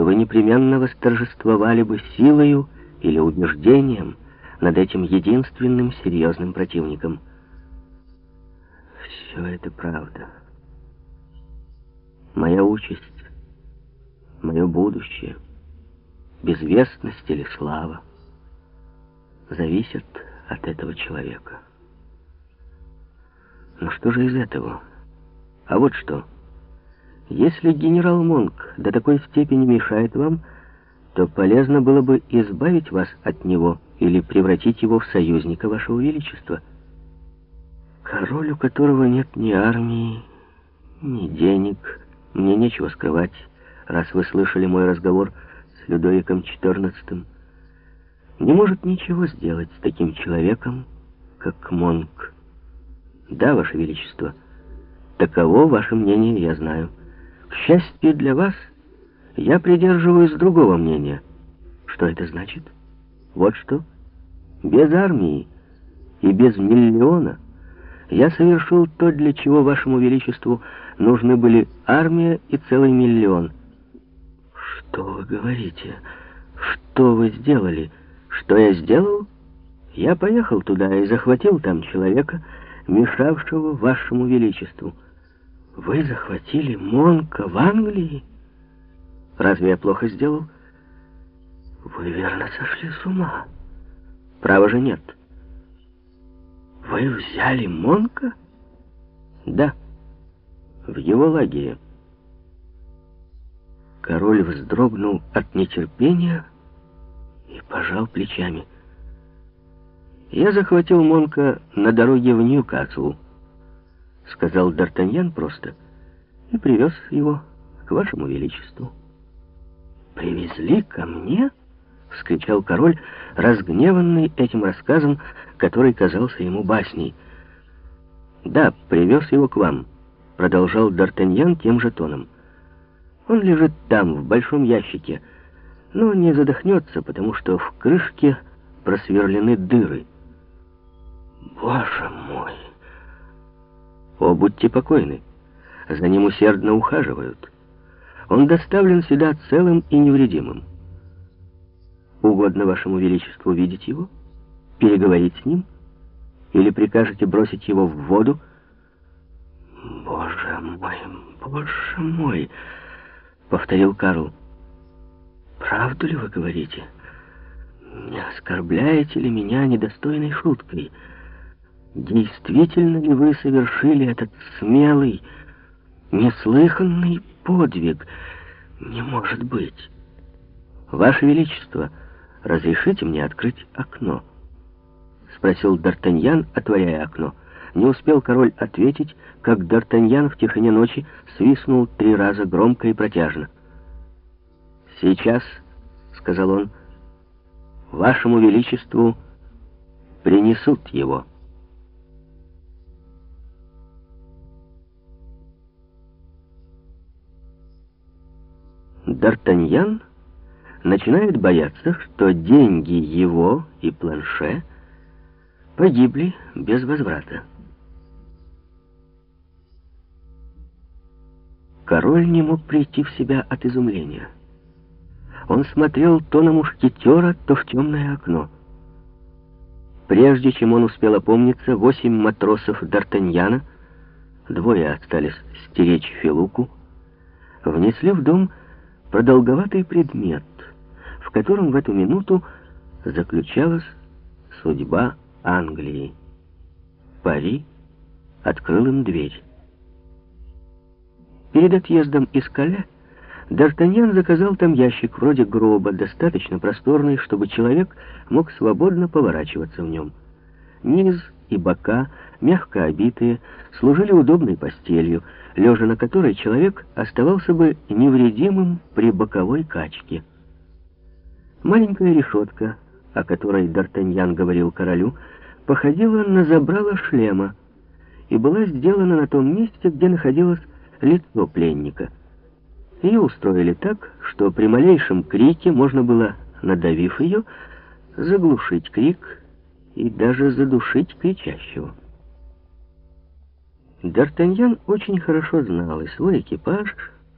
то вы непременно восторжествовали бы силою или убеждением над этим единственным серьезным противником. Все это правда. Моя участь, мое будущее, безвестность или слава зависят от этого человека. Но что же из этого? А вот что. Если генерал Монк до такой степени мешает вам, то полезно было бы избавить вас от него или превратить его в союзника вашего величества. Король, у которого нет ни армии, ни денег, мне нечего скрывать, раз вы слышали мой разговор с Людовиком XIV, не может ничего сделать с таким человеком, как Монк. Да, ваше величество, таково ваше мнение, я знаю. К счастью для вас, я придерживаюсь другого мнения. Что это значит? Вот что. Без армии и без миллиона я совершил то, для чего вашему величеству нужны были армия и целый миллион. Что вы говорите? Что вы сделали? Что я сделал? Я поехал туда и захватил там человека, мешавшего вашему величеству. Вы захватили Монка в Англии? Разве я плохо сделал? Вы верно сошли с ума. Право же нет. Вы взяли Монка? Да, в его лагере. Король вздрогнул от нетерпения и пожал плечами. Я захватил Монка на дороге в Ньюкасл сказал Д'Артаньян просто, и привез его к вашему величеству. «Привезли ко мне?» — вскричал король, разгневанный этим рассказом, который казался ему басней. «Да, привез его к вам», — продолжал Д'Артаньян тем же тоном. «Он лежит там, в большом ящике, но не задохнется, потому что в крышке просверлены дыры». «Боже мой!» О, будьте покойны. За ним усердно ухаживают. Он доставлен сюда целым и невредимым. Угодно вашему величеству видеть его? Переговорить с ним? Или прикажете бросить его в воду? Боже мой, боже мой, повторил Карл. Правду ли вы говорите? Не оскорбляете ли меня недостойной шуткой? Действительно ли вы совершили этот смелый, неслыханный подвиг? Не может быть. Ваше Величество, разрешите мне открыть окно? Спросил Д'Артаньян, отворяя окно. Не успел король ответить, как Д'Артаньян в тишине ночи свистнул три раза громко и протяжно. «Сейчас», — сказал он, — «вашему величеству принесут его». Д'Артаньян начинает бояться, что деньги его и планше погибли без возврата. Король не мог прийти в себя от изумления. Он смотрел то на мушкетера, то в темное окно. Прежде чем он успел опомниться, восемь матросов Д'Артаньяна, двое остались стеречь Филуку, внесли в дом продолговатый предмет, в котором в эту минуту заключалась судьба Англии. Пари открыл им дверь. Перед отъездом из Кале Д'Артаньян заказал там ящик вроде гроба, достаточно просторный, чтобы человек мог свободно поворачиваться в нем. Низ и бока, мягко обитые, служили удобной постелью, лежа на которой человек оставался бы невредимым при боковой качке. Маленькая решетка, о которой Д'Артаньян говорил королю, походила на забрало шлема и была сделана на том месте, где находилось лицо пленника. Ее устроили так, что при малейшем крике можно было, надавив ее, заглушить крик и даже задушить кричащего. Д'Артаньян очень хорошо знал и свой экипаж,